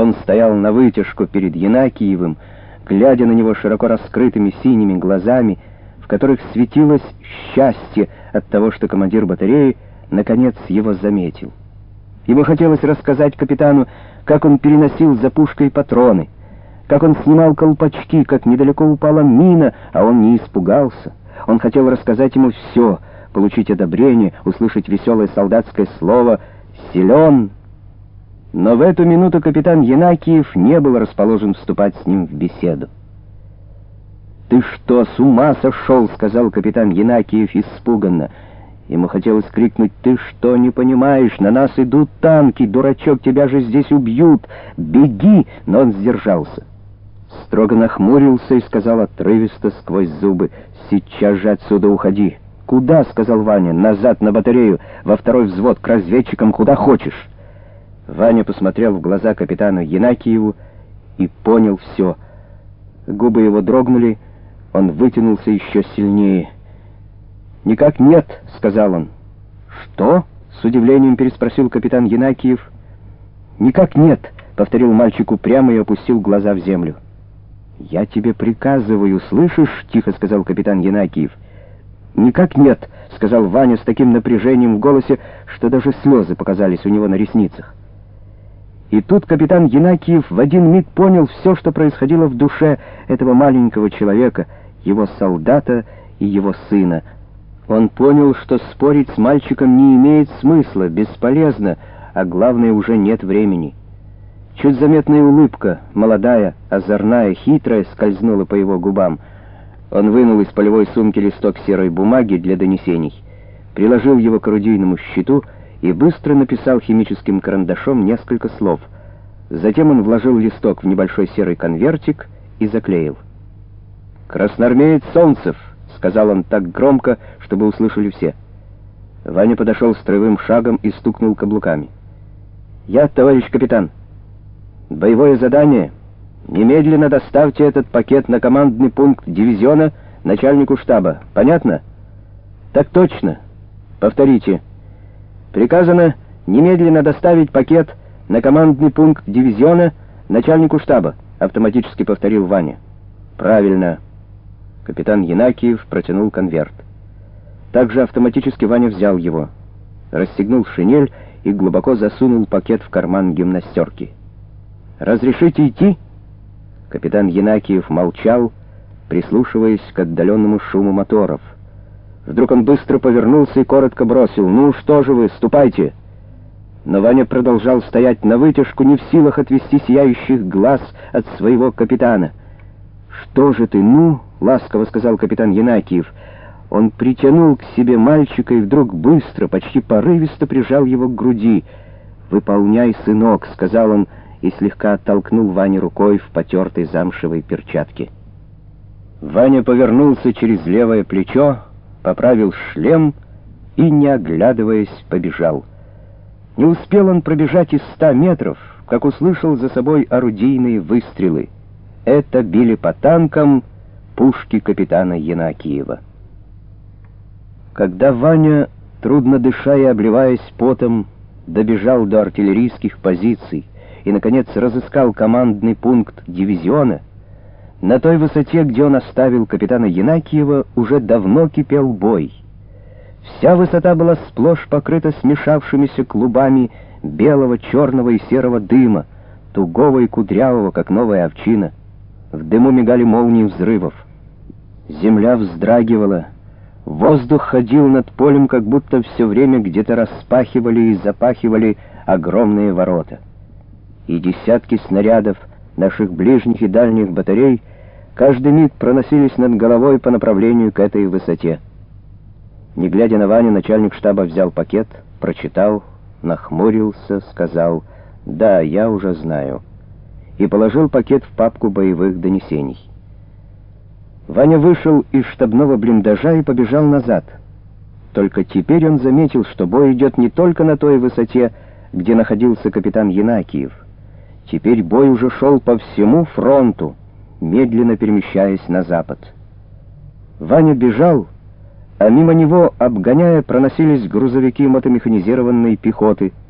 Он стоял на вытяжку перед Янакиевым, глядя на него широко раскрытыми синими глазами, в которых светилось счастье от того, что командир батареи наконец его заметил. Ему хотелось рассказать капитану, как он переносил за пушкой патроны, как он снимал колпачки, как недалеко упала мина, а он не испугался. Он хотел рассказать ему все, получить одобрение, услышать веселое солдатское слово «силен». Но в эту минуту капитан Янакиев не был расположен вступать с ним в беседу. «Ты что, с ума сошел?» — сказал капитан Янакиев испуганно. Ему хотелось крикнуть, «Ты что, не понимаешь? На нас идут танки! Дурачок, тебя же здесь убьют! Беги!» Но он сдержался. Строго нахмурился и сказал отрывисто сквозь зубы, «Сейчас же отсюда уходи!» «Куда?» — сказал Ваня. «Назад на батарею, во второй взвод, к разведчикам, куда хочешь!» Ваня посмотрел в глаза капитану Янакиеву и понял все. Губы его дрогнули, он вытянулся еще сильнее — «Никак нет», — сказал он. «Что?» — с удивлением переспросил капитан Янакиев. «Никак нет», — повторил мальчик упрямо и опустил глаза в землю. «Я тебе приказываю, слышишь?» — тихо сказал капитан Янакиев. «Никак нет», — сказал Ваня с таким напряжением в голосе, что даже слезы показались у него на ресницах. И тут капитан Янакиев в один миг понял все, что происходило в душе этого маленького человека, его солдата и его сына — он понял, что спорить с мальчиком не имеет смысла, бесполезно, а главное, уже нет времени. Чуть заметная улыбка, молодая, озорная, хитрая, скользнула по его губам. Он вынул из полевой сумки листок серой бумаги для донесений, приложил его к орудийному щиту и быстро написал химическим карандашом несколько слов. Затем он вложил листок в небольшой серый конвертик и заклеил. «Красноармеец Солнцев!» сказал он так громко, чтобы услышали все. Ваня подошел строевым шагом и стукнул каблуками. «Я, товарищ капитан. Боевое задание. Немедленно доставьте этот пакет на командный пункт дивизиона начальнику штаба. Понятно?» «Так точно. Повторите. Приказано немедленно доставить пакет на командный пункт дивизиона начальнику штаба», автоматически повторил Ваня. «Правильно». Капитан Янакиев протянул конверт. Также автоматически Ваня взял его, расстегнул шинель и глубоко засунул пакет в карман гимнастерки. «Разрешите идти?» Капитан Янакиев молчал, прислушиваясь к отдаленному шуму моторов. Вдруг он быстро повернулся и коротко бросил «Ну что же вы, ступайте!» Но Ваня продолжал стоять на вытяжку, не в силах отвести сияющих глаз от своего капитана. «Что же ты, ну?» — ласково сказал капитан Янакиев. Он притянул к себе мальчика и вдруг быстро, почти порывисто прижал его к груди. «Выполняй, сынок», — сказал он и слегка оттолкнул Ваню рукой в потертой замшевой перчатке. Ваня повернулся через левое плечо, поправил шлем и, не оглядываясь, побежал. Не успел он пробежать из ста метров, как услышал за собой орудийные выстрелы. Это били по танкам пушки капитана Янакиева. Когда Ваня, трудно дыша и обливаясь потом, добежал до артиллерийских позиций и, наконец, разыскал командный пункт дивизиона, на той высоте, где он оставил капитана Янакиева, уже давно кипел бой. Вся высота была сплошь покрыта смешавшимися клубами белого, черного и серого дыма, тугого и кудрявого, как новая овчина. В дыму мигали молнии взрывов. Земля вздрагивала. Воздух ходил над полем, как будто все время где-то распахивали и запахивали огромные ворота. И десятки снарядов наших ближних и дальних батарей каждый миг проносились над головой по направлению к этой высоте. Не глядя на Ваню, начальник штаба взял пакет, прочитал, нахмурился, сказал «Да, я уже знаю» и положил пакет в папку боевых донесений. Ваня вышел из штабного блиндажа и побежал назад. Только теперь он заметил, что бой идет не только на той высоте, где находился капитан Янакиев. Теперь бой уже шел по всему фронту, медленно перемещаясь на запад. Ваня бежал, а мимо него, обгоняя, проносились грузовики мотомеханизированной пехоты —